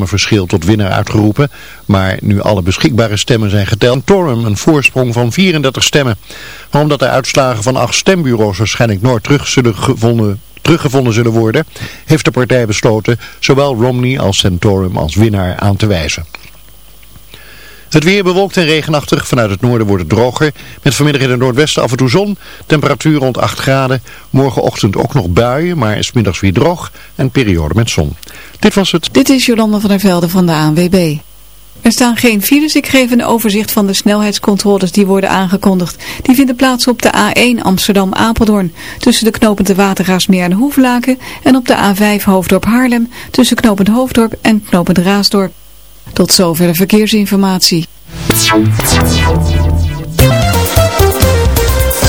verschil tot winnaar uitgeroepen, maar nu alle beschikbare stemmen zijn geteld, Torum een voorsprong van 34 stemmen. Omdat de uitslagen van acht stembureaus waarschijnlijk nooit terug zullen gevonden, teruggevonden zullen worden, heeft de partij besloten zowel Romney als Santorum als winnaar aan te wijzen. Het weer bewolkt en regenachtig. Vanuit het noorden wordt het droger. Met vanmiddag in het noordwesten af en toe zon. Temperatuur rond 8 graden. Morgenochtend ook nog buien, maar is middags weer droog. En periode met zon. Dit was het. Dit is Jolanda van der Velde van de ANWB. Er staan geen files. Ik geef een overzicht van de snelheidscontroles die worden aangekondigd. Die vinden plaats op de A1 Amsterdam-Apeldoorn. Tussen de knopende Watergaasmeer en Hoeflaken. En op de A5 Hoofddorp Haarlem. Tussen knopend Hoofddorp en knopend Raasdorp. Tot zover de verkeersinformatie.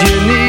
You need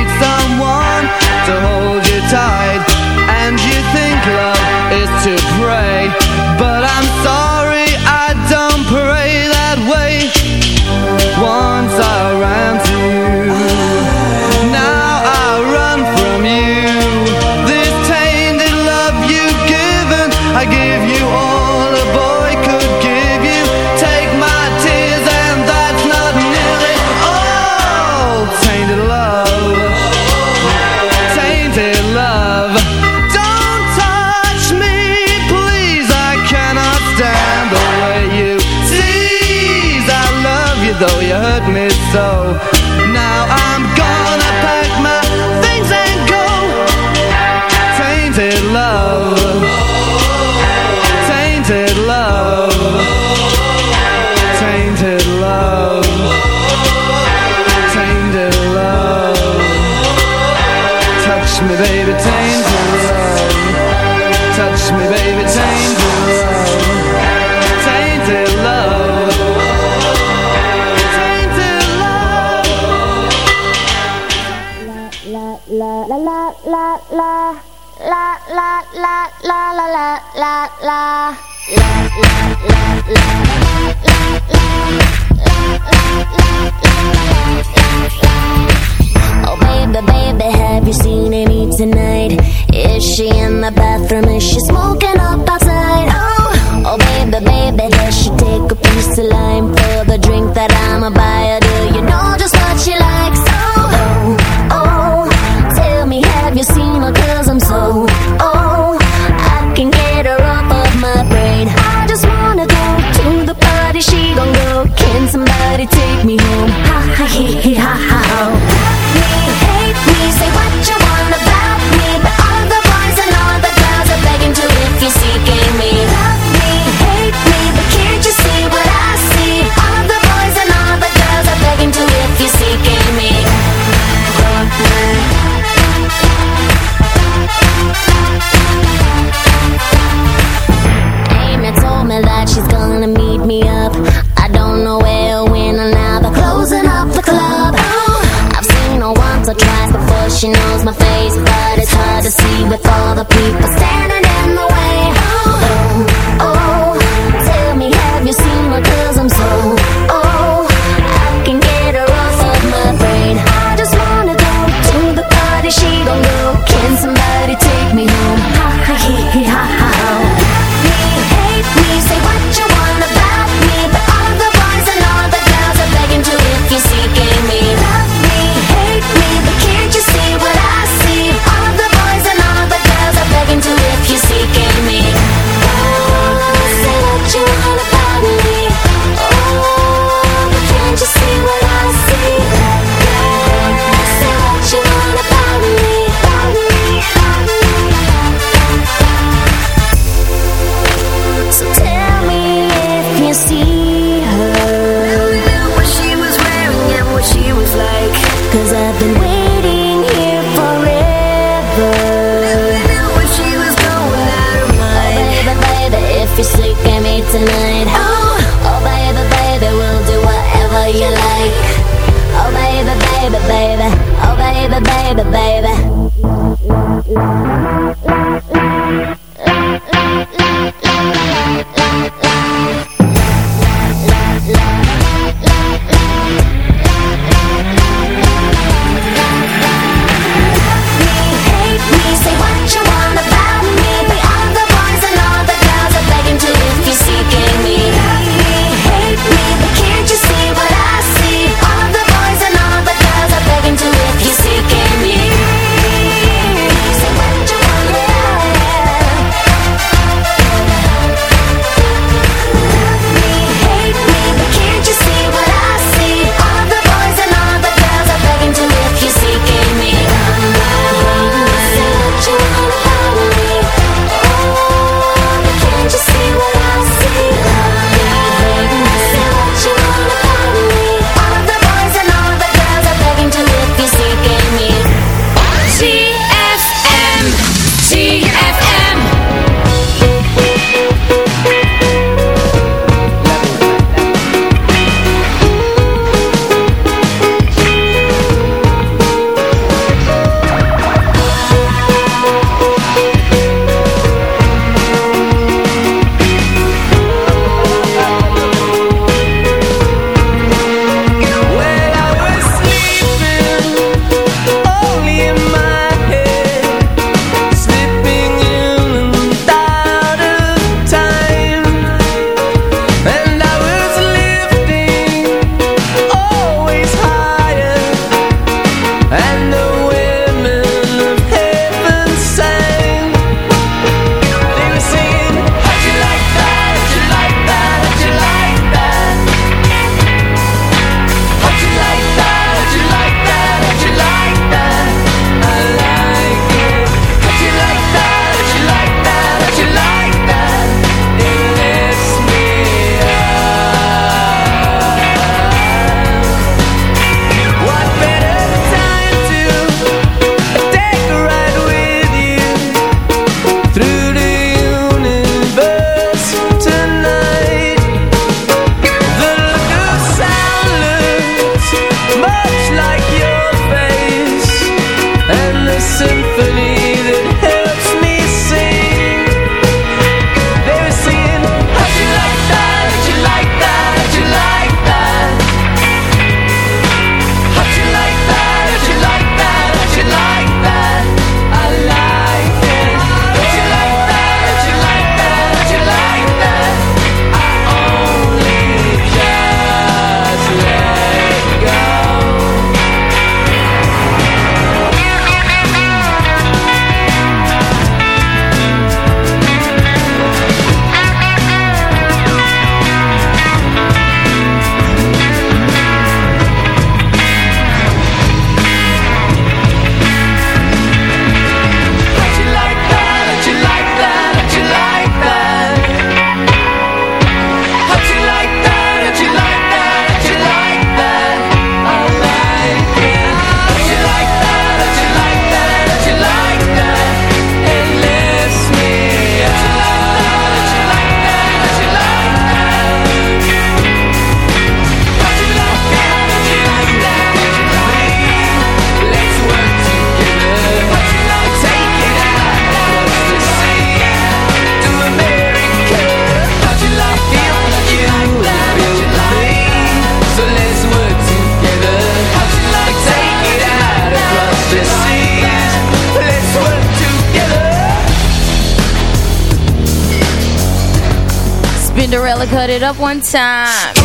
Cut it up one time.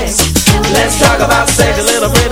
Let's talk about sex. A little bit.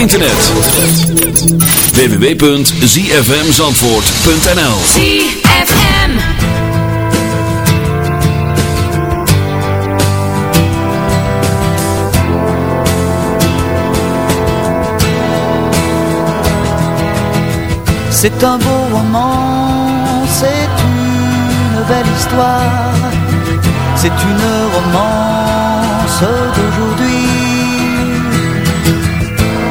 Internet. www.zfmzandvoort.nl ZFM C'est un beau roman, c'est une belle histoire, c'est une romance d'aujourd'hui.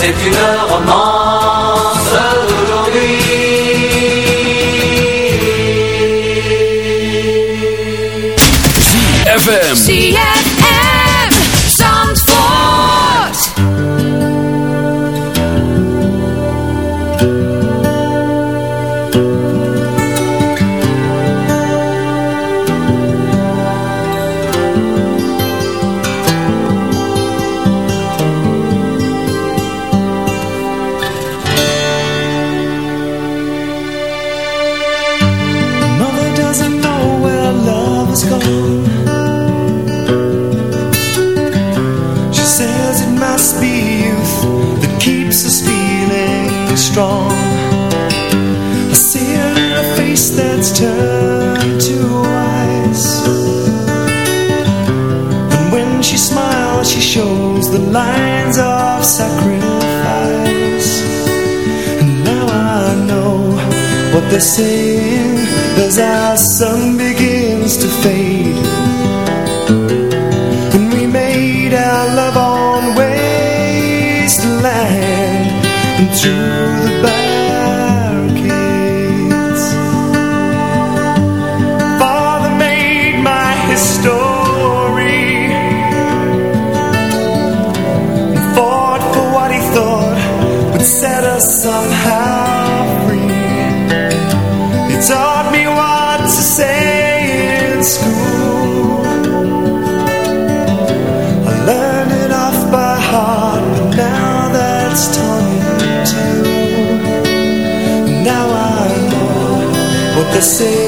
C'est une romance d'aujourd'hui. ZFM. Strong. I see it in a face that's turned to ice. And when she smiles, she shows the lines of sacrifice. And now I know what they're saying what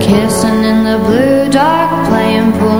Kissing in the blue dark, playing pool.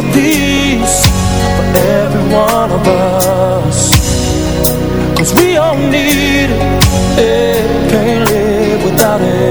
a for every one of us. Cause we all need it, can't live without it.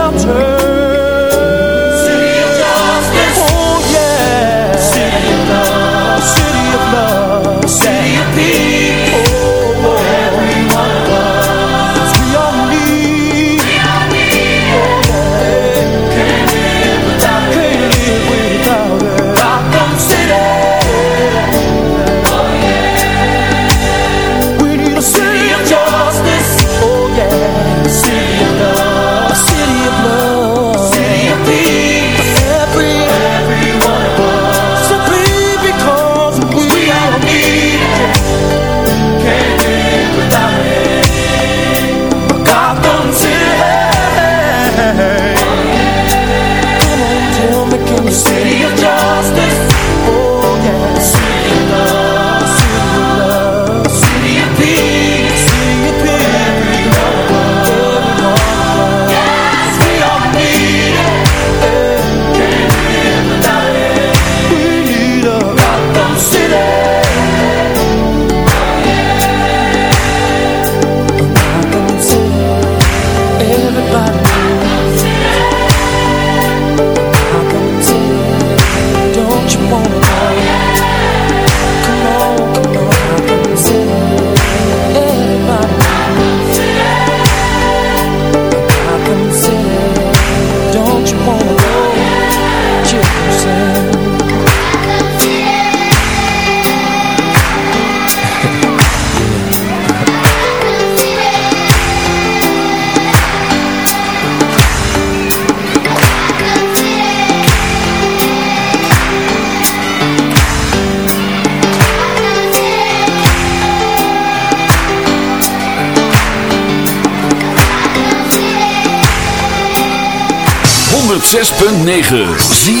106.9 Zie